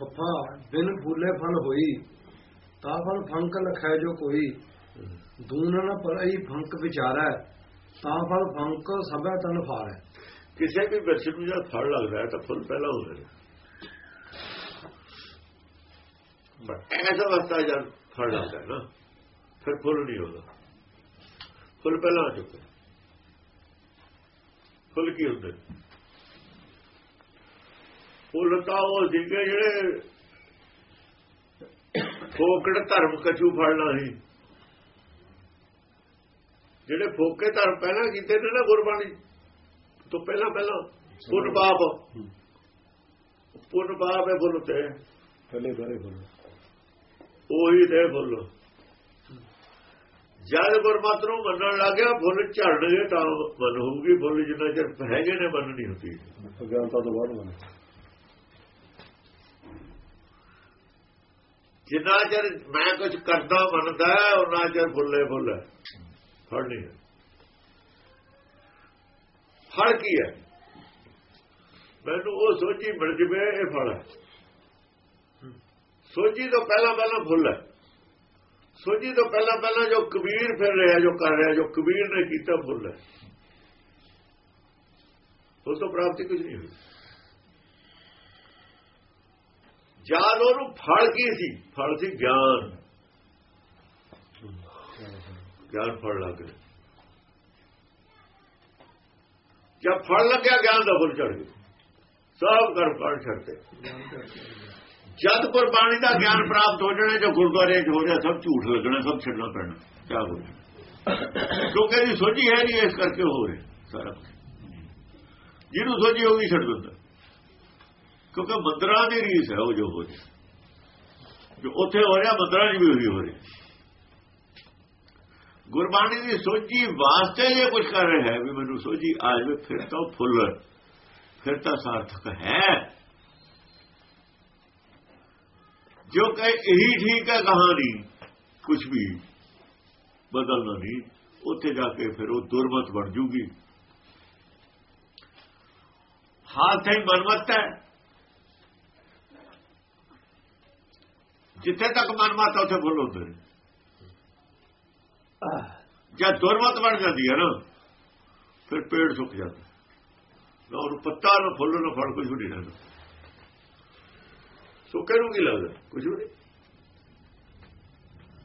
ਫੱਫਾ ਬਿਨ ਫੂਲੇ ਫਲ ਹੋਈ, ਤਾਂ ਫਲ ਫੰਕ ਲਖੈ ਜੋ ਕੋਈ। ਦੂਨ ਨ ਪਰਈ ਫੰਕ ਵਿਚਾਰੈ, ਤਾਂ ਫਲ ਫੰਕ ਸਭੈ ਤਨ ਫਾਰੈ ਕਿਸੇ ਵੀ ਬਿਰਛ ਨੂੰ ਜਦ ਫਲ ਲੱਗਦਾ ਹੈ, ਤਾਂ ਫੁੱਲ ਪਹਿਲਾਂ ਹੁੰਦਾ ਨੇ। ਐਸਾ ਵਸਤਾ ਜਦ ਫਲ ਲੱਗਦਾ ਨਾ, ਫਿਰ ਫੁੱਲ ਨਹੀਂ ਹੁੰਦਾ। ਫੁੱਲ ਪਹਿਲਾਂ ਆ ਚੁੱਕਾ ਫੁੱਲ ਕੀ ਹੁੰਦੇ ਫੁੱਲ ਤਾਂ ਉਹ ਸੀਗੇ ਜਿਹੜੇ ਫੋਕੜ ਧਰਮ ਕਛੂ ਫੜਨਾ ਸੀ ਜਿਹੜੇ ਫੋਕੇ ਧਰਮ ਪਹਿਲਾਂ ਕੀਤੇ ਨੇ ਨਾ ਗੁਰਬਾਣੀ ਤੋਂ ਪਹਿਲਾਂ ਪਹਿਲਾਂ ਪੁੰਨ ਪਾਪ। ਪੁੰਨ ਪਾਪ ਹੈ ਫੁੱਲ ਤੇ। ਪਹਿਲੇ ਬਾਰੇ ਬੋਲੋ ਉਹੀ ਤੇ ਫੁੱਲ। ਜਦ ਗੁਰਮਤਿ ਨੂੰ ਮੰਨਣ ਲੱਗਿਆ ਫੁੱਲ ਝੜਨਗੇ ਤਾਂ ਮਨ ਹੋਊਗੀ ਫੁੱਲ ਜਿੰਨਾ ਚਿਰ ਹੈਗੇ ਨੇ ਮਨ ਨਹੀਂ ਹੁੰਦੀ ਅਗਿਆਨਤਾ ਤੋਂ ਬਾਅਦ ਬਣੇ ਜਿੰਨਾ ਚਿਰ ਮੈਂ ਕੁਝ ਕਰਦਾ ਮੰਨਦਾ ਉਹਨਾਂ ਚਿਰ ਫੁੱਲੇ ਫੁੱਲ। ਹੈ ਫੜ ਨਹੀਂ ਹੈ ਫੜ ਕੀ ਹੈ? ਮੈਨੂੰ ਉਹ ਸੋਝੀ ਮਿਲ ਜਵੇ, ਇਹ ਫਲ ਹੈ। ਸੋਝੀ ਤੋਂ ਪਹਿਲਾਂ ਪਹਿਲਾਂ ਫੁੱਲ ਹੈ। ਸੋਝੀ ਤੋਂ ਪਹਿਲਾਂ ਪਹਿਲਾਂ ਜੋ ਕਬੀਰ ਫਿਰ ਰਿਹਾ, ਜੋ ਕਰ ਰਿਹਾ, ਜੋ ਕਬੀਰ ਨੇ ਕੀਤਾ, ਫੁੱਲ ਹੈ। ਉਸ ਤੋਂ ਪ੍ਰਾਪਤੀ ਕੁਝ ਨਹੀਂ ਹੋਈ। ਜਦ ਉਹਨੂੰ ਫਲ ਕੀ ਸੀ। ਫਲ ਸੀ ਗਿਆਨ। ਗਿਆਨ ਫਲ ਲੱਗ ਗਿਆ ਜਦ ਫਲ ਲੱਗਿਆ, ਗਿਆਨ ਦਾ ਫੁੱਲ ਚੜ ਗਿਆ। ਸਭ ਕਰ ਫਲ ਛੱਡਦੇ ਜਦ ਗੁਰਬਾਣੀ ਦਾ ਗਿਆਨ ਪ੍ਰਾਪਤ ਹੋ ਜਾਣਾ, ਜੋ ਗੁਰਦੁਆਰੇ 'ਚ ਹੋ ਰਿਹਾ, ਸਭ ਝੂਠ ਲੱਗਣਾ, ਸਭ ਛੱਡਣਾ ਪੈਣਾ। ਕਿਆ ਹੋ ਕਿਉਂਕਿ ਇਹਦੀ ਸੋਝੀ ਹੈ ਨਹੀਂ, ਇਸ ਕਰਕੇ ਹੋ ਰਿਹਾ। ਸਾਰਾ ਕੁਝ ਜਿਹਨੂੰ ਸੋਝੀ ਹੋਗੀ ਛੱਡ ਦਿੰਦਾ। ਕਿਉਂਕਿ ਮੰਦਰਾਂ ਦੀ ਰੀਸ ਹੈ ਉਹ ਜੋ ਹੋ ਰਿਹਾ ਜੋ ਉੱਥੇ ਹੋ ਰਿਹਾ ਮੰਦਰਾਂ 'ਚ ਵੀ ਉਹੀ ਹੋ ਰਿਹਾ ਗੁਰਬਾਣੀ ਦੀ ਸੋਝੀ ਵਾਸਤੇ ਜੇ ਕੁਝ ਕਰ ਰਿਹਾ ਹੈ ਵੀ ਮੈਨੂੰ ਸੋਝੀ ਆ ਜਾਵੇ ਫਿਰ ਤਾਂ ਉਹ ਫੁੱਲ ਫਿਰ ਤਾਂ ਸਾਰਥਕ ਹੈ ਜੋ ਕਹੇ ਇਹੀ ਠੀਕ ਹੈ ਕਹਾਣੀ ਕੁਝ ਵੀ ਬਦਲਣਾ ਨਹੀਂ ਉੱਥੇ ਜਾ ਕੇ ਫਿਰ ਉਹ ਦੁਰਮਤ ਬਣ ਜੂਗੀ ਹਾਲ ਤੇ ਮਨਮਤ ਹੈ ਜਿੱਥੇ ਤੱਕ ਮਨਮਤ ਹੈ ਉੱਥੇ ਫੁੱਲ ਹੁੰਦੇ ਨੇ। ਜਦ ਦੁਰਮਤ ਬਣ ਜਾਂਦੀ ਹੈ ਨਾ ਫਿਰ ਪੇੜ ਸੁੱਕ ਜਾਂਦਾ। ਨਾ ਉਹਨੂੰ ਪੱਤਾ ਨਾ ਫੁੱਲ ਨਾ ਫਲ ਕੁਝ ਨਹੀਂ ਰਹਿੰਦਾ। ਸੁੱਕੇ ਨੂੰ ਕੀ ਲੱਗਦਾ? ਕੁਝ ਵੀ ਨਹੀਂ।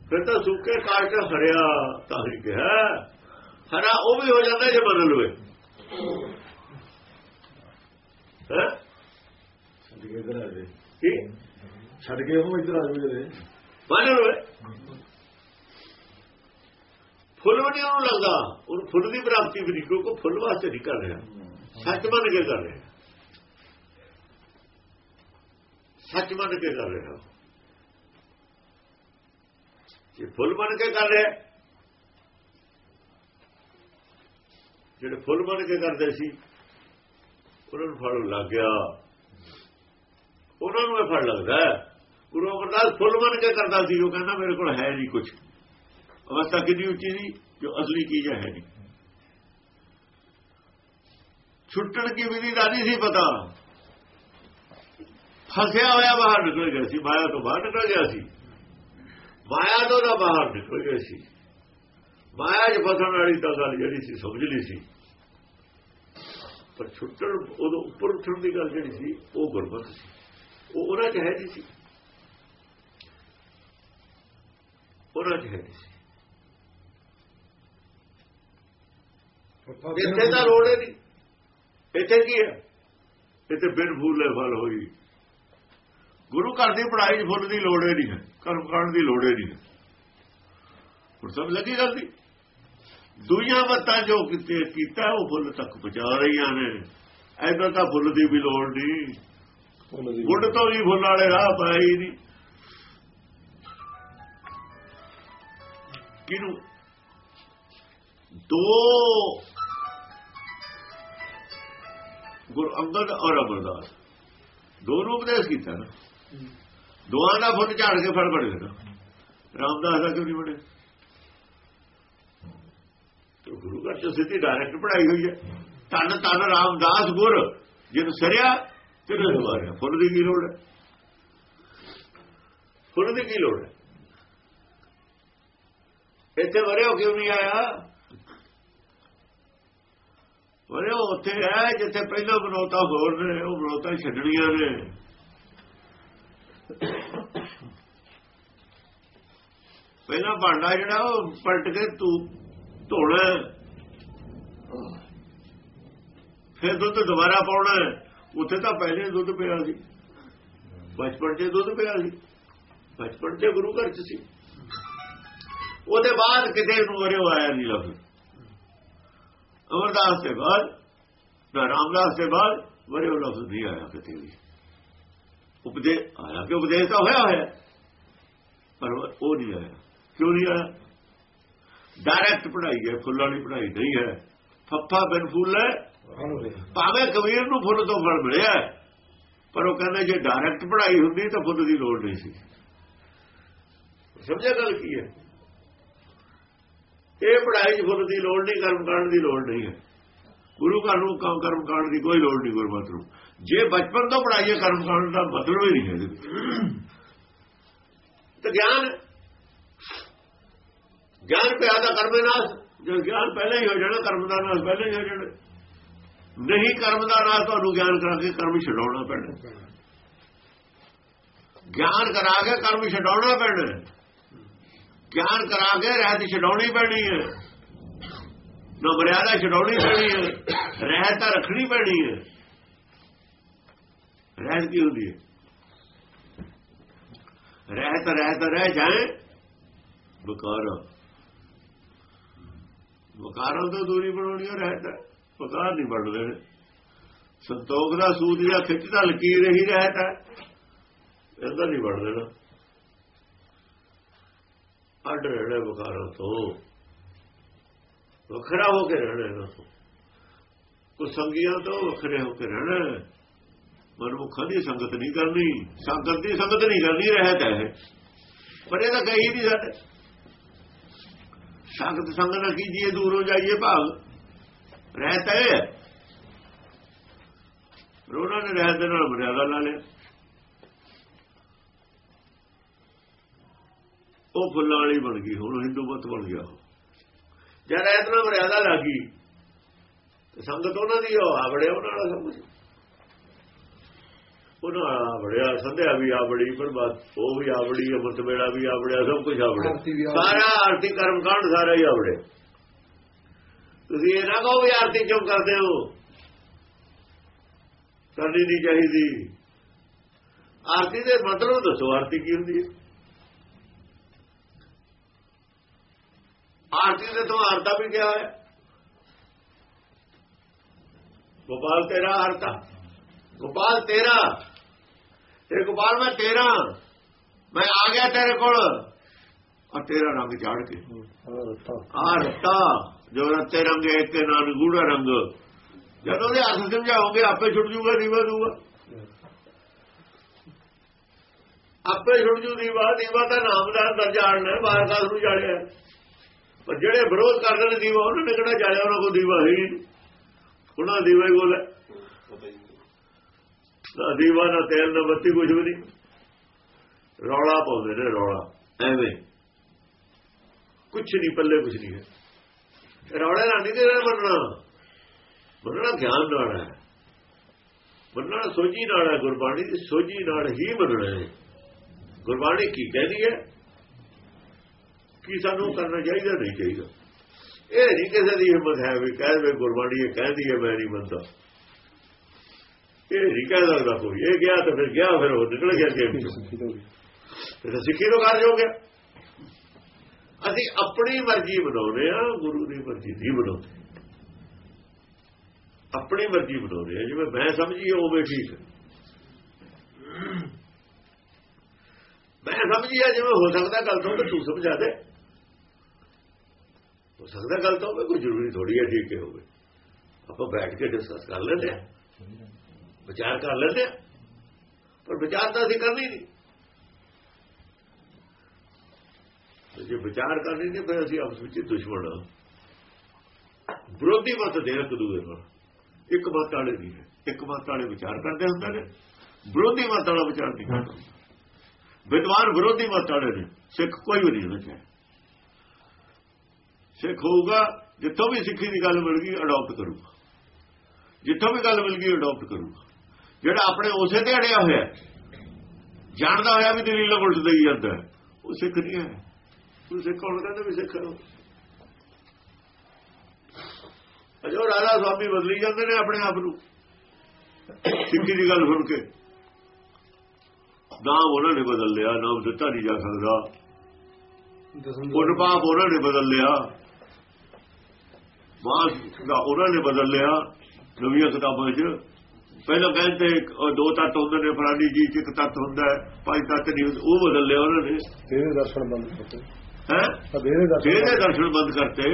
ਫਿਰ ਤਾਂ ਸੁੱਕੇ ਕਾਟ ਕੇ ਹਰਿਆ ਤਾਂ ਹੀ ਕਿਹਾ ਹਰਾ ਉਹ ਵੀ ਹੋ ਜਾਂਦਾ ਜੇ ਬਦਲ ਲਵੇ। ਹੈ? ਇਧਰ ਆ ਜੇ। ਕੀ? ਛੱਡ ਕੇ ਉਹ ਇਧਰ ਆ ਜਾਓ ਜਦੇ ਬਦਲ ਲਵੇ ਫੁੱਲ ਵੀ ਨਹੀਂ ਉਹਨੂੰ ਲੱਗਦਾ। ਉਹ ਫੁੱਲ ਦੀ ਪ੍ਰਾਪਤੀ ਵੀ ਨਹੀਂ ਕਿਉਂਕਿ ਫੁੱਲ ਵਾਸਤੇ ਨਹੀਂ ਕਰ ਰਿਹਾ। ਸੱਚ ਮੰਨ ਕੇ ਕਰ ਰਿਹਾ। ਸੱਚ ਮੰਨ ਕੇ ਕਰ ਰਿਹਾ। ਜੇ ਫੁੱਲ ਮੰਨ ਕੇ ਕਰ ਰਿਹਾ, ਜਿਹੜੇ ਫੁੱਲ ਬਣ ਕੇ ਕਰਦੇ ਸੀ, ਉਹਨਾਂ ਨੂੰ ਫੜ ਲੱਗ ਗਿਆ। ਉਹਨਾਂ ਨੂੰ ਇਹ ਫੜ ਲੱਗਦਾ ਗੁਰੂ ਅਮਰਦਾਸ ਫੁੱਲ ਬਣ ਕੇ ਕਰਦਾ ਸੀ, ਉਹ ਕਹਿੰਦਾ ਮੇਰੇ ਕੋਲ ਹੈ ਨਹੀਂ ਕੁਝ ਅਵਸਥਾ ਕਿੰਨੀ ਉੱਚੀ ਸੀ, ਜੋ ਅਸਲੀ ਚੀਜ਼ ਹੈ ਨਹੀਂ। ਛੁੱਟਣ ਕੀ ਵਿਧੀ ਦਾ ਨਹੀਂ ਸੀ ਪਤਾ। ਫਸਿਆ ਹੋਇਆ ਬਾਹਰ ਨਿਕਲ ਗਿਆ ਸੀ, ਮਾਇਆ ਤੋਂ ਬਾਹਰ ਨਿਕਲ ਗਿਆ ਸੀ। ਮਾਇਆ ਤੋਂ ਦਾ ਬਾਹਰ ਨਿਕਲ ਗਿਆ ਸੀ। ਮਾਇਆ 'ਚ ਫਸਣ ਵਾਲੀ ਤਾਂ ਗੱਲ ਜਿਹੜੀ ਸੀ, ਸਮਝ ਲਈ ਸੀ। ਪਰ ਛੁੱਟਣ, ਉਦੋਂ ਉੱਪਰ ਉੱਠਣ ਦੀ ਗੱਲ ਜਿਹੜੀ ਸੀ, ਉਹ ਗੁਰਬਤ ਸੀ। ਉਹ ਉਹਨਾਂ 'ਚ ਹੈ ਜੀ ਸੀ। ਉਹਨਾਂ 'ਚ ਹੈ ਇੱਥੇ ਤਾਂ ਲੋੜ ਹੀ ਨਹੀਂ। ਇੱਥੇ ਕੀ ਹੈ? ਇੱਥੇ ਬਿਨ ਫੁੱਲੇ ਫਲ ਹੋਈ। ਗੁਰੂ ਘਰ ਦੀ ਪੜਾਈ 'ਚ ਫੁੱਲ ਦੀ ਲੋੜ ਨਹੀਂ ਹੈ। ਕਰਮ ਕਰਨ ਦੀ ਲੋੜ ਨਹੀਂ ਹੈ। ਹੁਣ ਸਭ ਲੱਗੀ ਗੱਲ ਦੀ? ਦੁਨੀਆ ਮਤਾਂ ਜੋ ਕਿਤੇ ਕੀਤਾ ਉਹ ਫੁੱਲ ਤੱਕ ਪਹੁੰਚਾ ਰਹੀਆਂ ਨੇ। ਐਦਾਂ ਤਾਂ ਫੁੱਲ ਦੀ ਵੀ ਲੋੜ ਨਹੀਂ। ਗੁੱਡ ਤੋਂ ਵੀ ਫੁੱਲ ਵਾਲੇ ਰਾਹ ਪਾਈ ਨਹੀਂ। ਕਿਨੂੰ ਦੋ ਗੁਰ ਅੰਗਦ ਔਰ ਅਮਰਦਾਸ। ਦੋਨੋਂ ਉਪਦੇਸ਼ ਕੀਤਾ ਨਾ। ਦੋਹਾਂ ਦਾ ਫੁੱਟ ਝਾੜ ਕੇ ਫੜ ਬੜੇ ਨਾ। ਰਾਮਦਾਸ ਦਾ ਕਿਉਂ ਨਹੀਂ ਬਣੇ ਤੇ ਗੁਰੂ ਘਰ ਚ ਸਿੱਧੀ ਡਾਇਰੈਕਟ ਪੜਾਈ ਹੋਈ ਹੈ। ਤਨ ਤਨ ਰਾਮਦਾਸ ਗੁਰ, ਜਿਹਨੂੰ ਸਰਿਆ ਤੇ ਦੁਆਰਿਆ ਫੁੱਲ ਦੀ ਕੀ ਲੋੜ ਹੈ? ਫੁੱਲ ਦੀ ਕੀ ਲੋੜ ਹੈ? ਇੱਥੇ ਵਰਿਓ ਕਿਉਂ ਨਹੀਂ ਆਇਆ? ਵਰਿਓ ਉੱਥੇ ਹੈ ਜਿੱਥੇ ਪਹਿਲਾਂ ਬਨੋਤਾ ਹੋਰ ਨੇ, ਉਹ ਬਨੋਤਾ ਛੱਡਣੀਆਂ ਨੇ। ਪਹਿਲਾਂ ਭਾਂਡਾ ਜਿਹੜਾ ਉਹ ਪਲਟ ਕੇ ਤੂੰ ਧੋਣਾ। ਫਿਰ ਦੁੱਧ ਦੁਬਾਰਾ ਪਾਉਣਾ। ਉੱਥੇ ਤਾਂ ਪਹਿਲੇ ਦੁੱਧ ਪਿਆ ਸੀ। ਬਚਪਨ 'ਚ ਦੁੱਧ ਪਿਆ ਸੀ। ਬਚਪਨ 'ਚ ਗੁਰੂ ਘਰ 'ਚ ਸੀ। ਉਹਦੇ ਬਾਅਦ ਕਿਤੇ ਨੂੰ ਵਰਿਓ ਆਇਆ ਨਹੀਂ ਲਫ਼ਜ਼ ਅਮਰਦਾਸ ਦੇ ਬਾਅਦ, ਨਾ ਰਾਮਦਾਸ ਦੇ ਬਾਅਦ ਵਰਿਓ ਲਫ਼ਜ਼ ਨਹੀਂ ਆਇਆ ਕਿਤੇ ਵੀ। ਉਪਦੇਸ਼ ਆਇਆ ਕਿ ਉਪਦੇਸ਼ ਤਾਂ ਹੋਇਆ ਹੋਇਆ। ਪਰ ਉਹ ਨਹੀਂ ਆਇਆ। ਕਿਉਂ ਨਹੀਂ ਆਇਆ? ਡਾਇਰੈਕਟ ਪੜਾਈ ਹੈ, ਫੁੱਲ ਵਾਲੀ ਪੜਾਈ ਨਹੀਂ ਹੈ। ਫੱਫਾ ਬਿਨ ਫੁੱਲ ਹੈ। ਭਾਵੇਂ ਕਬੀਰ ਨੂੰ ਫੁੱਲ ਤੋਂ ਫਲ ਮਿਲਿਆ ਪਰ ਉਹ ਕਹਿੰਦਾ ਜੇ ਡਾਇਰੈਕਟ ਪੜਾਈ ਹੁੰਦੀ ਤਾਂ ਫੁੱਲ ਦੀ ਲੋੜ ਨਹੀਂ ਸੀ। ਸਮਝਿਆ ਗੱਲ ਕੀ ਹੈ? ਇਹ ਪੜਾਈ 'ਚ ਫੁੱਲ ਦੀ ਲੋੜ ਨਹੀਂ, ਕਰਮ ਕਰਨ ਦੀ ਲੋੜ ਨਹੀਂ ਹੈ। ਗੁਰੂ ਘਰ ਨੂੰ ਕੰਮ ਕਰਮ ਕਰਨ ਦੀ ਕੋਈ ਲੋੜ ਨਹੀਂ ਗੁਰਮਤ ਨੂੰ। ਜੇ ਬਚਪਨ ਤੋਂ ਪੜਾਈਏ ਕਰਮ ਕਰਨ ਦਾ ਮਤਲਬ ਹੀ ਨਹੀਂ ਹੈ ਤੇ ਗਿਆਨ ਗਿਆਨ ਪਿਆ ਦਾ ਕਰਮੇ ਨਾਲ। ਜੋ ਗਿਆਨ ਪਹਿਲਾਂ ਹੀ ਹੋ ਜਾਣਾ, ਕਰਮ ਦਾ ਨਾਲ ਪਹਿਲਾਂ ਹੀ ਹੋ ਜਾਣਾ। ਨਹੀਂ ਕਰਮ ਦਾ ਨਾਲ ਤੁਹਾਨੂੰ ਗਿਆਨ ਕਰਾ ਕੇ ਕਰਮ ਛਡਾਉਣਾ ਪੈਣਾ। ਗਿਆਨ ਕਰਾ ਕੇ ਕਰਮ ਛਡਾਉਣਾ ਪੈਣਾ। ਗਿਆਨ ਕਰਾ ਕੇ ਰਹਿਤ ਛਡਾਉਣੀ ਪੈਣੀ ਹੈ। ਨਾ ਮਰਿਆਦਾ ਛਡਾਉਣੀ ਪੈਣੀ ਹੈ, ਰਹਿਤ ਤਾਂ ਰੱਖਣੀ ਪੈਣੀ ਹੈ। ਰਹਿਤ ਕੀ ਹੁੰਦੀ ਹੈ? ਰਹਿਤ ਰਹਿਤ, ਰਹਿ ਜਾਏ ਬਕਾਰ ਬਕਾਰਾਂ ਤੋਂ ਦੂਰੀ ਬਣਾਉਣੀ ਹੈ ਰਹਿਤ। ਬਕਾਰ ਨਹੀਂ ਬਣਦੇ। ਨੇ ਸੰਤੋਖ ਦਾ ਸੂਦ ਜਾਂ ਖਿੱਚਦਾ ਲਕੀਰ ਹੀ ਰਹਿਤ ਹੈ। ਇਹਦਾ ਨਹੀਂ ਬਣ ਦੇਣਾ ਅੱਡ ਰਹਿਣਾ ਬਕਾਰਾਂ ਤੋਂ। ਵੱਖਰਾ ਹੋ ਕੇ ਰਹਿਣਾ ਇਹਨਾਂ ਤੋਂ। ਕੋ ਸੰਗੀਆਂ ਤੋਂ ਵੱਖਰੇ ਹੋ ਕੇ ਰਹਿਣਾ। ਮਨਮੁਖਾਂ ਦੀ ਸੰਗਤ ਨਹੀਂ ਕਰਨੀ। ਸੰਗਤ ਦੀ ਸੰਗਤ ਨਹੀਂ ਕਰਨੀ, ਰਹਿਤ ਹੈ ਪਰ ਇਹ ਤਾਂ ਕਹੀ ਨਹੀਂ ਸਾਡੇ। ਸੰਗਤ ਸੰਗਤ ਨਾ ਕੀਜੀਏ ਦੂਰੋਂ ਜਾਈਏ ਭਾਗ ਰਹਿਤ ਹੈ ਰੋਣਾ ਨੇ ਰਹਿਤ ਦੇ ਨਾਲ ਮਰਿਆਦਾ ਲਾ ਲਿਆ। ਉਹ ਫੁੱਲਾਂ ਵਾਲੀ ਬਣ ਗਈ ਹੁਣ ਹਿੰਦੂ ਮਤ ਬਣ ਗਿਆ। ਜੇ ਰਹਿਤ ਨਾਲ ਮਰਿਆਦਾ ਲੱਗੀ ਸੰਗਤ ਉਹਨਾਂ ਦੀ ਉਹ ਆਵੜੇ ਉਹਨਾਂ ਨਾਲ ਸਭ ਕੁਝ ਉਹਨਾਂ ਆਵੜਿਆ ਸੰਧਿਆ ਵੀ ਆਵੜੀ ਪ੍ਰਭਾਤ ਉਹ ਵੀ ਆਵੜੀ ਅਮਰਤ ਵੇਲਾ ਵੀ ਆਵੜਿਆ ਸਭ ਕੁਝ ਆਵੜਿਆ। ਸਾਰਾ ਆਰਤੀ ਕਰਮ ਕਾਂਡ ਸਾਰਾ ਹੀ ਆਵੜੇ। ਤੁਸੀਂ ਇਹ ਨਾ ਕਹੋ ਵੀ ਆਰਤੀ ਕਿਉਂ ਕਰਦੇ ਹੋ? ਕਰਨੀ ਨਹੀਂ ਚਾਹੀਦੀ। ਆਰਤੀ ਦੇ ਮਤਲਬ ਦੱਸੋ ਆਰਤੀ ਕੀ ਹੁੰਦੀ ਹੈ? ਆਰਤੀ ਦੇ ਤੋਂ ਆਰਤਾ ਵੀ ਕਿਹਾ ਹੈ ਗੋਪਾਲ ਤੇਰਾ ਆਰਤਾ। ਗੋਪਾਲ ਤੇਰਾ। ਤੇ ਗੋਪਾਲ, ਮੈਂ ਤੇਰਾ। ਮੈਂ ਆ ਗਿਆ ਤੇਰੇ ਕੋਲ। ਆ ਤੇਰਾ ਰੰਗ ਝਾੜ ਕੇ। ਆਰਤਾ। ਜੋ ਰਤੇ ਰੰਗ ਇੱਕ ਕੇ ਨਾਲ ਗੂੜਾ ਰੰਗ। ਜਦੋਂ ਦੇ ਅਰਥ ਸਮਝਾਓਗੇ, ਆਪੇ ਛੁੱਟ ਜੂਗਾ ਦੀਵਾ। ਦੂਗਾ ਆਪੇ ਛੁੱਟ ਜੂ ਦੀਵਾ ਦੀਵਾ ਦਾ ਨਾਮ ਦਾ ਜਾਣਨਾ ਬਾਹਰ ਕਾਸ ਨੂੰ ਜਾਣਿਆ ਪਰ ਜਿਹੜੇ ਵਿਰੋਧ ਕਰਦੇ ਨੇ ਦੀਵਾ ਉਹਨਾਂ ਨੇ ਕਿਹੜਾ ਜਾਣਿਆ ਉਹਨਾਂ ਕੋਲ ਦੀਵਾ ਹੈ ਉਹਨਾਂ ਦੀਵਾ ਹੀ ਕੋਲ ਹੈ। ਨਾ ਦੀਵਾ ਨਾ ਤੇਲ ਨਾ ਬੱਤੀ ਕੁਝ ਵੀ ਨਹੀਂ। ਰੌਲਾ ਪਾਉਂਦੇ ਨੇ ਰੌਲਾ। ਐਵੇਂ। ਕੁਝ ਨਹੀਂ ਪੱਲੇ ਕੁਝ ਨਹੀਂ ਹੈ। ਰੌਲੇ ਨਾਲ ਨਹੀਂ ਤੇ ਮੰਨਣਾ ਮੰਨਣਾ ਗਿਆਨ ਨਾਲ ਹੈ। ਮੰਨਣਾ ਸੋਝੀ ਨਾਲ ਹੈ ਗੁਰਬਾਣੀ ਦੀ। ਸੋਝੀ ਨਾਲ ਹੀ ਮੰਨਣਾ ਹੈ। ਗੁਰਬਾਣੀ ਕੀ ਕਹਿੰਦੀ ਹੈ? ਕੀ ਸਾਨੂੰ ਕਰਨਾ ਚਾਹੀਦਾ ਨਹੀਂ ਚਾਹੀਦਾ? ਇਹ ਨਹੀਂ ਕਿਸੇ ਦੀ ਹਿੰਮਤ ਹੈ ਵੀ ਕਹਿ ਦੇ ਗੁਰਬਾਣੀ ਇਹ ਕਹਿੰਦੀ ਹੈ ਮੈਂ ਨਹੀਂ ਮੰਨਦਾ। ਇਹ ਨਹੀਂ ਕਹਿ ਸਕਦਾ ਕੋਈ। ਇਹ ਗਿਆ ਤਾਂ ਫਿਰ ਗਿਆ ਫਿਰ ਉਹ ਨਿਕਲ ਗਿਆ ਗੇਮ ਚੋਂ। ਫਿਰ ਸਿੱਖੀ ਤੋਂ ਕਾਰਜ ਹੋ ਗਿਆ। ਅਸੀਂ ਆਪਣੀ ਮਰਜ਼ੀ ਬਣਾਉਂਦੇ ਆ ਗੁਰੂ ਦੀ ਮਰਜ਼ੀ ਨਹੀਂ ਬਣਾਉਂਦੇ। ਆਪਣੀ ਮਰਜ਼ੀ ਬਣਾਉਂਦੇ ਆ ਜਿਵੇਂ ਮੈਂ ਸਮਝੀ ਉਵੇਂ ਠੀਕ ਮੈਂ ਸਮਝੀ ਆ ਜਿਵੇਂ ਹੋ ਸਕਦਾ ਗੱਲ ਤੋਂ ਤੂੰ ਸਮਝਾ ਦੇ। ਹੋ ਸਕਦਾ ਗੱਲ ਹੋਵੇ, ਕੋਈ ਜ਼ਰੂਰੀ ਥੋੜੀ ਹੈ, ਠੀਕ ਹੋਵੇ। ਆਪਾਂ ਬੈਠ ਕੇ ਡਿਸਕਸ ਕਰ ਲੈਂਦੇ ਆ ਵਿਚਾਰ ਕਰ ਲੈਂਦੇ ਆ ਪਰ ਵਿਚਾਰ ਤਾਂ ਅਸੀਂ ਕਰਨੀ ਨਹੀਂ। ਜੇ ਵਿਚਾਰ ਕਰਨੀ ਨਹੀਂ ਫਿਰ ਅਸੀਂ ਆਪਸ ਵਿੱਚ ਦੁਸ਼ਮਣ ਆ ਵਿਰੋਧੀ ਮਤ ਦੇ ਇੱਕ ਦੂਜੇ ਨਾਲ। ਇੱਕ ਮਤ ਵਾਲੇ ਨਹੀਂ ਇੱਕ ਮਤ ਵਾਲੇ ਵਿਚਾਰ ਕਰਦੇ ਹੁੰਦੇ ਨੇ। ਵਿਰੋਧੀ ਮਤ ਵਾਲਾ ਵਿਚਾਰ ਨਹੀਂ ਕਰਦਾ। ਵਿਦਵਾਨ ਵਿਰੋਧੀ ਮਤ ਵਾਲੇ ਨੇ। ਸਿੱਖ ਕੋਈ ਵੀ ਨਹੀਂ ਹੋਣਾ ਚਾਹੀਦਾ ਸਿੱਖ ਹੋਊਗਾ ਜਿੱਥੋਂ ਵੀ ਸਿੱਖੀ ਦੀ ਗੱਲ ਮਿਲ ਗਈ ਅਡਾਪਟ ਕਰੂਗਾ। ਜਿੱਥੋਂ ਵੀ ਗੱਲ ਮਿਲ ਗਈ ਅਡਾਪਟ ਕਰੂਗਾ। ਜਿਹੜਾ ਆਪਣੇ ਉਸੇ ਤੇ ਅੜਿਆ ਹੋਇਆ ਜਾਣਦਾ ਹੋਇਆ ਵੀ ਦਲੀਲ ਉਲਟ ਦੇਈ ਜਾਂਦਾ ਉਹ ਸਿੱਖ ਨਹੀਂ ਹੈ। ਉਹ ਸਿੱਖ ਕੌਣ ਕਹਿੰਦਾ ਵੀ ਸਿੱਖ ਹੈ ਅਜੋ ਰਾਧਾ ਸਵਾਮੀ ਬਦਲੀ ਜਾਂਦੇ ਨੇ ਆਪਣੇ ਆਪ ਨੂੰ। ਸਿੱਖੀ ਦੀ ਗੱਲ ਸੁਣ ਕੇ। ਨਾਮ ਉਹਨਾਂ ਨੇ ਬਦਲ ਲਿਆ ਨਾਮ ਦਿੱਤਾ ਨਹੀਂ ਜਾ ਸਕਦਾ। ਪੁੰਨ ਪਾਪ ਉਹਨਾਂ ਨੇ ਬਦਲ ਲਿਆ। ਮਾਸ ਦਾ ਉਹਨਾਂ ਨੇ ਬਦਲ ਲਿਆ ਨਵੀਆਂ ਕਿਤਾਬਾਂ 'ਚ। ਪਹਿਲਾਂ ਕਹਿੰਦੇ ਦੋ ਤੱਤ ਹੁੰਦੇ ਨੇ ਫਲਾਨੀ ਜੀ 'ਚ ਇੱਕ ਤੱਤ ਹੁੰਦਾ ਹੈ, ਪੰਜ ਤੱਤ ਨਹੀਂ ਉਹ ਬਦਲ ਲਿਆ ਉਹਨਾਂ ਨੇ। ਤੇਰੇ ਦਰਸ਼ਨ ਬੰਦ ਕਰਤੇ। ਹੈ? ਤਾਂ ਤੇਰੇ ਦਰਸ਼ਨ ਬੰਦ ਕਰਤੇ।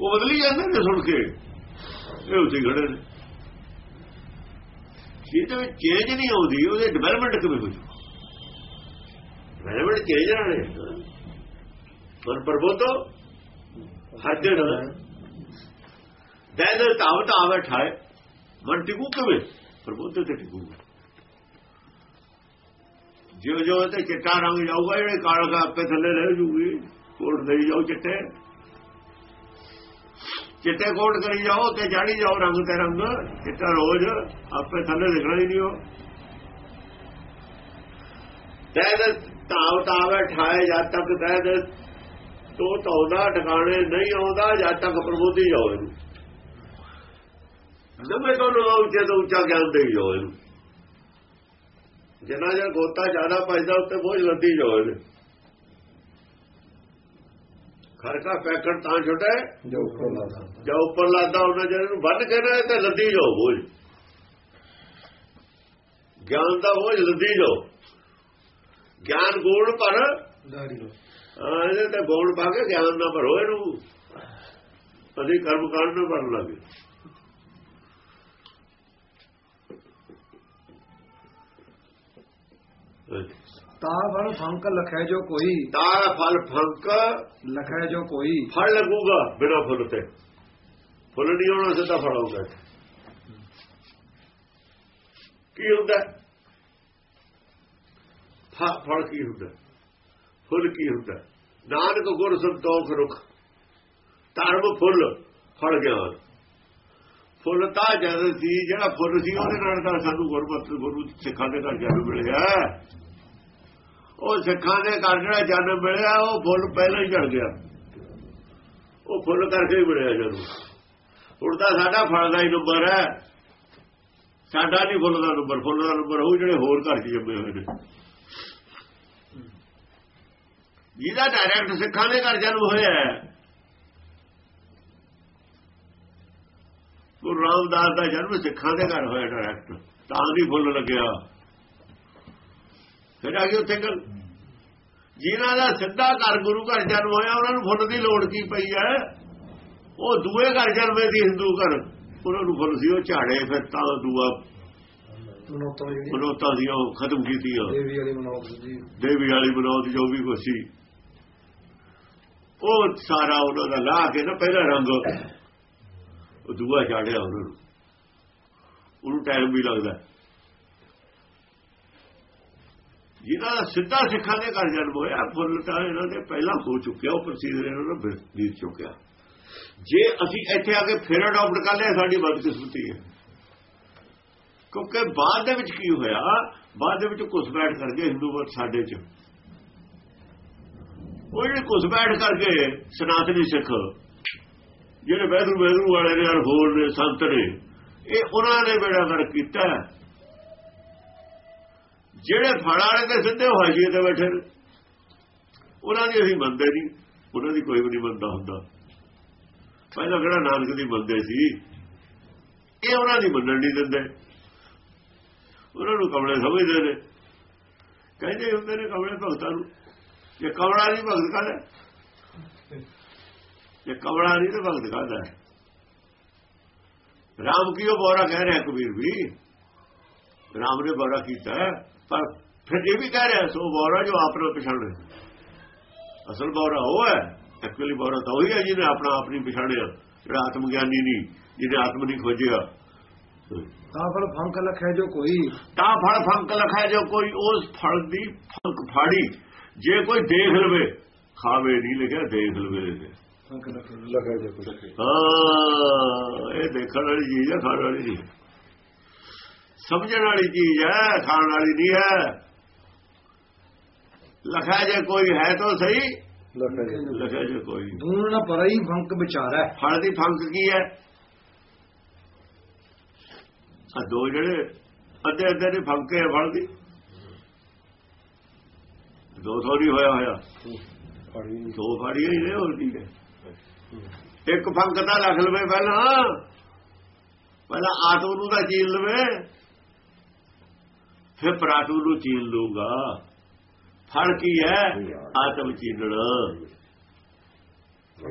ਉਹ ਬਦਲੀ ਜਾਂਦੇ ਨੇ ਸੁਣ ਕੇ। ਇਹ ਉੱਥੇ ਖੜੇ ਨੇ। ਜਿਹਦੇ ਵਿੱਚ ਚੇਂਜ ਨਹੀਂ ਆਉਂਦੀ ਉਹਦੇ ਡਿਵੈਲਪਮੈਂਟ ਕਿਵੇਂ ਹੋ ਜੂ ਡਿਵੈਲਪਮੈਂਟ ਚੇਂਜ ਆਣੇ ਪਰ ਪ੍ਰਬੋਧੋ ਹਰ ਦਿਨ ਦੇ ਦੇ ਤਾਵ ਠਾਏ ਮਨ ਟਿਕੂ ਕਿਵੇਂ ਪ੍ਰਬੋਧ ਤੇ ਟਿਕੂਗਾ ਜਿਉਂ ਜਿਉਂ ਤੇ ਚਿੱਟਾ ਰੰਗ ਜਾਊਗਾ ਜਿਹੜੇ ਕਾਲਾ ਦਾ ਆਪੇ ਥੱਲੇ ਰਹਿ ਜੂਗੀ ਕੋਟ ਦੇਈ ਜਾਓ ਚਿੱਟੇ ਚਿੱਟੇ ਕੋਟ ਕਰੀ ਜਾਓ ਤੇ ਜਾਣੀ ਜਾਓ ਰੰਗ ਤੇ ਰੰਗ ਚਿੱਟਾ ਰੋਜ਼ ਆਪੇ ਥੱਲੇ ਦਿਖਣਾ ਹੀ ਨਹੀਂ ਉਹ ਤੈਦ ਤਾਵ ਤਾਵੇ ਠਾਏ ਜਦ ਤੱਕ ਤੈਦ ਤੋ ਤੌਦਾ ਟਿਕਾਣੇ ਨਹੀਂ ਆਉਂਦਾ ਜਦ ਤੱਕ ਪ੍ਰਬੋਧੀ ਜਾਓ ਇਹਨੂੰ ਨਵੇਂ ਤੋਂ ਨਵਾਂ ਉੱਚੇ ਤੋਂ ਉੱਚਾ ਗਿਆਨ ਦੇਈ ਜਾਓ ਇਹਨੂੰ। ਜਿੰਨਾ ਜਰ ਗੋਤਾ ਜ਼ਿਆਦਾ ਪੈਦਾ ਉੱਤੇ ਬੋਝ ਲੱਦੀ ਜਾਓ ਇਹਨੇ ਖਰਕਾ ਪੈਕੜ ਤਾਂ ਛੋਟਾ ਹੈ। ਜੋ ਉੱਪਰ ਲਾਦਾ। ਜਾਂ ਉੱਪਰ ਲਾਦਾ ਉਹਨਾਂ ਜਿਹੜੇ ਨੂੰ ਬੰਨ ਕੇ ਨਾ ਤੇ ਲੱਦੀ ਜਾਓ ਬੋਝ। ਗਿਆਨ ਦਾ ਬੋਝ ਲੱਦੀ ਜਾਓ। ਗਿਆਨ ਗੋਲ ਪਰ ਦਾੜੀ ਲੋ ਹਾਂ, ਇਹਦੇ ਤੇ ਗੋਲ ਪਾ ਕੇ ਗਿਆਨ ਨਾ ਭਰੋ ਇਹਨੂੰ। ਅਸੀਂ ਕਰਮ ਕਾਂਡ ਨੂੰ ਭਰਨ ਲੱਗੇ। ਤਾਂ ਫਲ ਫੰਕ ਲਖੈ ਜੋ ਕੋਈ ਤਾਰ ਫਲ ਫੰਕ ਲਖੈ ਜੋ ਕੋਈ ਫਲ ਲੱਗੂਗਾ ਬਿਨਾ ਫੁੱਲ ਤੇ ਫੁੱਲ ਨਹੀਂ ਆਉਣਾ ਸਿੱਧਾ ਫਲ ਆਉਂਦਾ ਹੈ। ਕੀ ਹੁੰਦਾ ਫਲ ਕੀ ਹੁੰਦਾ? ਫੁੱਲ ਕੀ ਹੁੰਦਾ? ਨਾਨਕ ਗੁਰ ਸੰਤੋਖ ਰੁਖ ਧਰਮ ਫੁੱਲ ਫਲ ਗਿਆਨ ਫੁੱਲ ਤਾਂ ਜਦ ਸੀ, ਜਿਹੜਾ ਫੁੱਲ ਸੀ, ਉਹਦੇ ਨਾਲ ਤਾਂ ਸਾਨੂੰ ਗੁਰਮਤਿ, ਗੁਰੂ ਸਿੱਖਾਂ ਦੇ ਘਰ ਜਨਮ ਮਿਲਿਆ। ਉਹ ਸਿੱਖਾਂ ਦੇ ਘਰ ਜਿਹੜਾ ਜਨਮ ਮਿਲਿਆ, ਉਹ ਫੁੱਲ ਪਹਿਲਾਂ ਹੀ ਝੜ ਗਿਆ। ਉਹ ਫੁੱਲ ਕਰਕੇ ਹੀ ਮਿਲਿਆ ਜਦੋਂ ਹੁਣ ਤਾਂ ਸਾਡਾ ਫਲ ਦਾ ਹੀ ਨੰਬਰ ਹੈ। ਸਾਡਾ ਨਹੀਂ ਫੁੱਲ ਦਾ ਨੰਬਰ। ਫੁੱਲ ਦਾ ਨੰਬਰ ਉਹ ਜਿਹੜੇ ਹੋਰ ਘਰ 'ਚ ਜੰਮੇ ਹੋਏ ਨੇ। ਜਿਹਦਾ ਡਾਇਰੈਕਟ ਸਿੱਖਾਂ ਦੇ ਘਰ ਜਨਮ ਹੋਇਆ ਹੈ ਗੁਰੂ ਰਾਮਦਾਸ ਦਾ ਜਨਮ ਸਿੱਖਾਂ ਦੇ ਘਰ ਹੋਇਆ ਡਾਇਰੈਕਟ ਤਾਂ ਨਹੀਂ ਫੁੱਲ ਲੱਗਿਆ। ਫਿਰ ਆ ਗਈ ਉੱਥੇ ਗੱਲ ਜਿਨ੍ਹਾਂ ਦਾ ਸਿੱਧਾ ਘਰ ਗੁਰੂ ਘਰ ਜਨਮ ਹੋਇਆ ਉਹਨਾਂ ਨੂੰ ਫੁੱਲ ਦੀ ਲੋੜ ਕੀ ਪਈ ਹੈ? ਉਹ ਦੂਏ ਘਰ ਜਨਮੇ ਦੀ ਹਿੰਦੂ ਘਰ। ਉਹਨਾਂ ਨੂੰ ਫੁੱਲ ਸੀ ਉਹ ਝਾੜੇ ਫਿਰ ਤਾਂ ਦੂਆ। ਮਨੋਤੋਂ ਦੀਆਂ ਉਹ ਖਤਮ ਕੀਤੀਆਂ ਦੇਵੀ ਵਾਲੀ ਮਨੋਤ ਜੀ। ਦੇਵੀ ਵਾਲੀ ਮਨੋਤ ਜੋ ਵੀ ਕੁਛ ਸੀ। ਉਹ ਸਾਰਾ ਉਹਨਾਂ ਦਾ ਲਾ ਕੇ ਨਾ ਪਹਿਲਾ ਰੰਗ ਉਹ ਦੂਆ ਝਾੜਿਆ ਉਹਨਾਂ ਨੂੰ। ਉਹਨੂੰ ਟਾਈਮ ਵੀ ਲੱਗਦਾ। ਜਿਹਦਾ ਸਿੱਧਾ ਸਿੱਖਾਂ ਦੇ ਘਰ ਜਨਮ ਹੋਇਆ, ਫੁੱਲ ਤਾਂ ਇਹਨਾਂ ਦੇ ਪਹਿਲਾਂ ਹੋ ਚੁੱਕਿਆ, ਉਹ ਪ੍ਰਸੀਦ ਇਹਨਾਂ ਨੂੰ ਬੀਤ ਚੁੱਕਿਆ। ਜੇ ਅਸੀਂ ਇੱਥੇ ਆ ਕੇ ਫਿਰ ਅਡਾਪਟ ਕਰ ਲਿਆ, ਸਾਡੀ ਬਦਕਿਸਮਤੀ ਹੈ। ਕਿਉਂਕਿ ਬਾਅਦ ਦੇ ਵਿੱਚ ਕੀ ਹੋਇਆ? ਬਾਅਦ ਦੇ ਵਿੱਚ ਘੁਸਪੈਠ ਕਰ ਗਏ ਹਿੰਦੂ ਮਤ ਸਾਡੇ ਚ। ਉਹ ਜਿਹੜੇ ਘੁਸਪੈਠ ਕਰਕੇ ਸਨਾਤਨੀ ਸਿੱਖ ਜਿਹੜੇ ਬੈਦਰੂ ਬੈਦਰੂ ਵਾਲੇ ਨੇ ਔਰ ਹੋਰ ਨੇ, ਸੰਤ ਨੇ, ਇਹ ਉਹਨਾਂ ਨੇ ਬੇੜਾ ਕਰ ਕੀਤਾ। ਜਿਹੜੇ ਫੜ ਵਾਲੇ ਤੇ ਸਿੱਧੇ ਹਾਸ਼ੀਏ ਤੇ ਬੈਠੇ ਨੇ, ਉਹਨਾਂ ਦੀ ਅਸੀਂ ਮੰਨਦੇ ਨਹੀਂ, ਉਹਨਾਂ ਦੀ ਕੋਈ ਵੀ ਨਹੀਂ ਮੰਨਦਾ ਹੁੰਦਾ। ਪਹਿਲਾਂ ਕਿਹੜਾ ਨਾਨਕ ਦੀ ਮੰਨਦੇ ਸੀ? ਇਹ ਉਹਨਾਂ ਦੀ ਮੰਨਣ ਨਹੀਂ ਦਿੰਦੇ। ਉਹਨਾਂ ਨੂੰ ਕਮਲੇ ਸਮਝਦੇ ਨੇ। ਕਹਿੰਦੇ ਹੁੰਦੇ ਨੇ ਕਮਲੇ ਭਗਤਾਂ ਨੂੰ, ਜੇ ਕਮਲਾ ਨਹੀਂ ਭਗਤ ਕਾਹਦਾ ਜੇ ਕਮਲਾ ਨਹੀਂ ਤਾਂ ਭਗਤ ਕਾਹਦਾ ਰਾਮ ਕੀ ਉਹ ਬੋਰਾ ਕਹਿ ਰਿਹਾ ਕਬੀਰ ਵੀ? ਰਾਮ ਨੇ ਬੋਰਾ ਕੀਤਾ ਪਰ ਫਿਰ ਇਹ ਵੀ ਕਹਿ ਰਿਹਾ ਸੋ ਬੋਰਾ ਜੋ ਆਪ ਨੂੰ ਪਛਾਣੇ ਅਸਲ ਬੋਰਾ ਉਹ ਹੈ ਐਕਚੁਅਲੀ ਬੋਰਾ ਤਾਂ ਉਹੀ ਹੈ ਜਿਹਨੇ ਆਪਣਾ ਆਪ ਨਹੀਂ ਪਛਾਣਿਆ ਜਿਹੜਾ ਆਤਮ ਗਿਆਨੀ ਨਹੀਂ ਜਿਹਨੇ ਆਤਮ ਨਹੀਂ ਖੋਜਿਆ। ਤਾਂ ਫਲ ਫੰਕ ਲਖੈ ਜੋ ਕੋਈ। ਤਾਂ ਫਲ ਫੰਕ ਲਖਾ ਜੋ ਕੋਈ ਉਸ ਫਲ ਦੀ ਫੰਕ ਫਾੜੀ। ਜੇ ਕੋਈ ਦੇਖ ਲਵੇ ਖਾਵੇ ਨਹੀਂ ਲਿਖਿਆ ਦੇਖ ਲਵੇ ਲਿਖਿਆ। ਲਗਾ ਜੇ ਕੁਝ ਹਾਂ ਇਹ ਦੇਖਣ ਵਾਲੀ ਚੀਜ਼ ਹੈ ਖਾਣ ਵਾਲੀ ਨਹੀਂ ਸਮਝਣ ਵਾਲੀ ਚੀਜ਼ ਹੈ ਖਾਣ ਵਾਲੀ ਨਹੀਂ ਹੈ। ਲਖਾ ਜੇ ਕੋਈ ਹੈ ਤਾਂ ਸਹੀ। ਲਖਾ ਜੇ ਕੋਈ। ਦੂਨ ਨ ਪਰਈ ਫੰਕ ਵਿਚਾਰੈ ਫਲ ਦੀ ਫੰਕ ਕੀ ਹੈ? ਆ ਦੋ ਜਿਹੜੇ ਅੱਧੇ ਅੱਧੇ ਦੇ ਫੰਕੇ ਫਲ ਦੀ। ਦੋ ਥੋੜੀ ਹੋਇਆ ਹੋਇਆ। ਦੋ ਫਾੜੀਆਂ ਹੀ ਨੇ ਹੋਰ ਕੀ ਹੈ ਇੱਕ ਫੰਕ ਤਾਂ ਰੱਖ ਲਵੇ ਪਹਿਲਾਂ। ਪਹਿਲਾਂ ਆਤਮ ਨੂੰ ਤਾਂ ਚੀਨ ਲਵੇ। ਫਿਰ ਪ੍ਰਾਤੂ ਨੂੰ ਚੀਨ ਲੂਗਾ ਫੜ ਕੀ ਹੈ? ਆਤਮ ਚੀਨਣਾ।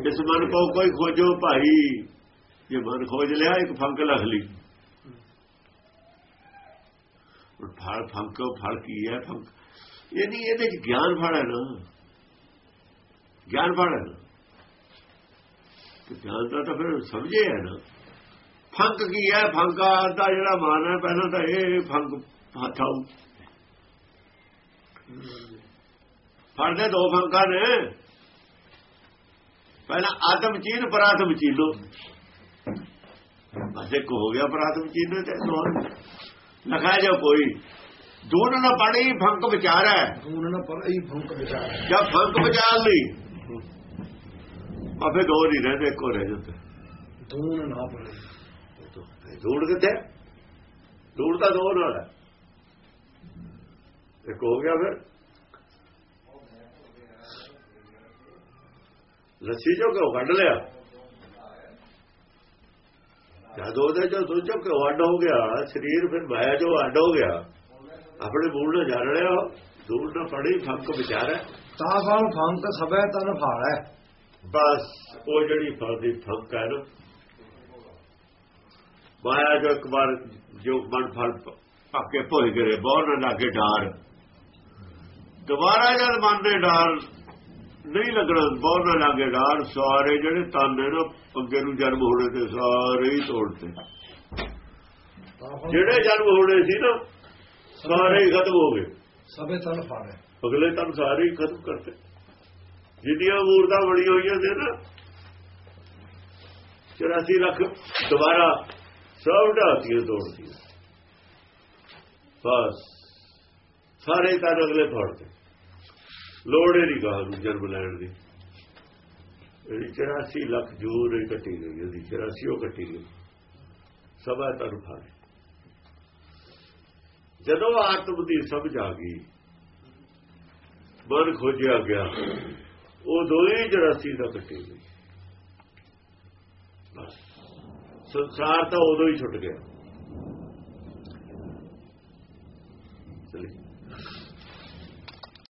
ਇਸ ਮਨ ਕੋ ਕੋਈ ਖੋਜੋ ਭਾਈ। ਜੇ ਮਨ ਖੋਜ ਲਿਆ, ਇੱਕ ਫੰਕ ਲਖ ਲਈ। ਹੁਣ ਫਲ ਫੰਕ ਫੜ ਕੀ ਹੈ? ਫੰਕ। ਇਹ ਨਹੀਂ, ਇਹਦੇ ਚ ਗਿਆਨ ਫੜ ਹੈ ਨਾ। ਗਿਆਨ ਫੜ ਹੈ ਨਾ। ਤੇ ਗਿਆਨ ਦਾ ਤਾਂ ਫਿਰ ਸਮਝੇ ਹੈ ਨਾ। ਫੰਕ ਕੀ ਹੈ? ਫੰਕਾ ਦਾ ਜਿਹੜਾ ਮਾਨ ਹੈ ਪਹਿਲਾਂ ਤਾਂ ਇਹ ਫੰਕ ਹੱਥਾਉ ਫਲ ਦੇ ਦੋ ਫੰਕਾਂ ਨੇ। ਪਹਿਲਾਂ ਆਤਮ ਚੀਨ ਪਰਾਤਮ ਚੀਨੋ। ਬਸ ਇੱਕ ਹੋ ਗਿਆ ਪਰਾਤਮ ਚੀਨੋ ਤੇ ਦੋ। ਲਖਾ ਜੋ ਕੋਈ। ਦੋਨੋਂ ਨਾ ਪੜੀ ਫੰਕ ਵਿਚਾਰ ਹੈ। ਦੂਨ ਨ ਪਰਈ ਫੰਕ ਵਿਚਾਰੈ ਜਦ ਫੰਕ ਵਿਚਾਰ ਲਈ। ਆਪੇ ਦੋ ਨਹੀਂ ਰਹਿੰਦੇ ਇੱਕੋ ਰਹਿ ਜਾਂਦੇ। ਦੂਨ ਨਾ ਪਰਈ ਦੂੜ ਕਿੱਥੇ? ਦੂੜ ਤਾਂ ਦੋ ਨਾਲ ਹੈ। ਇੱਕ ਹੋ ਗਿਆ ਫਿਰ। ਲੱਸੀ ਜੋ ਕਿਉਂ ਕੱਢ ਲਿਆ। ਜਦ ਉਹਦੇ ਜੋ ਸੋਚੋ ਕਿ ਅੱਡ ਹੋ ਗਿਆ ਸਰੀਰ ਫਿਰ ਮਾਇਆ ਜੋ ਅੱਡ ਹੋ ਗਿਆ। ਆਪਣੇ ਮੂਲ ਨਾਲ ਜਾਣ ਲਿਆ ਦੂਰ ਨਾ ਪੜੀ ਫੰਕ ਵਿਚਾਰ ਤਾਂ ਫਲ ਫੰਕ ਸਭੈ ਤਨ ਫਾੜੈ ਬਸ ਉਹ ਜਿਹੜੀ ਫਲ ਦੀ ਫੰਕ ਹੈ ਨਾ ਮਾਇਆ ਜੋ ਇੱਕ ਵਾਰ ਜੋ ਮਨ ਫਲ ਪੱਕੇ ਭੋਏ ਗਏ ਬਹੁਤ ਨਾ ਲਾਗੇ ਡਾਰ। ਦੁਬਾਰਾ ਜਦ ਮਨ ਦੇ ਡਾਰ ਨਹੀਂ ਲੱਗਣਾ ਬਹੁਤ ਨਾ ਲਾਗੇ ਡਾਰ ਸਾਰੇ ਜਿਹੜੇ ਤਾਨੇ ਨਾ ਅੱਗੇ ਨੂੰ ਜਨਮ ਹੋਣੇ ਤੇ ਸਾਰੇ ਹੀ ਤੋੜਤੇ ਤਾਂ। ਫਲ ਜਿਹੜੇ ਜਨਮ ਹੋਣੇ ਸੀ ਨਾ ਸਾਰੇ ਹੀ ਖਤਮ ਹੋ ਗਏ। ਸਭੈ ਤਨ ਫਾੜੈ ਅਗਲੇ ਤਾਂ ਸਾਰੇ ਹੀ ਖਤਮ ਕਰਤੇ। ਜਿੰਨੀਆਂ ਮੂਰਤਾਂ ਬਣੀਆਂ ਹੋਈਆਂ ਸੀ ਨਾ 84 ਲੱਖ ਦੁਬਾਰਾ ਸਭ ਢਾਤੀਆਂ ਤੋੜਤੀਆਂ। ਬਸ, ਸਾਰੇ ਤਾਂ ਅਗਲੇ ਫੜਦੇ ਲੋੜੇ ਨਹੀਂ ਕਹਾ ਨੂੰ ਜਨਮ ਲੈਣ ਦੀ। ਜਿਹੜੀ 84 ਲੱਖ ਜੂਰ ਹੀ ਕੱਟੀ ਗਈ ਉਹਦੀ 84 ਉਹ ਕੱਟੀ ਗਈ। ਸਭਾ ਤਨ ਫੜ। ਜਦੋਂ ਆਤਮ ਦੀ ਸਮਝ ਆ ਗਈ, ਮਨ ਖੋਜਿਆ ਗਿਆ ਉਹ ਦੋਏ 84 ਦਾ ਕੱਟੀ ਗਈ। ਬਸ। ਸੰਸਾਰ ਤਾਂ ਉਦੋਂ ਹੀ ਛੁੱਟ ਗਿਆ।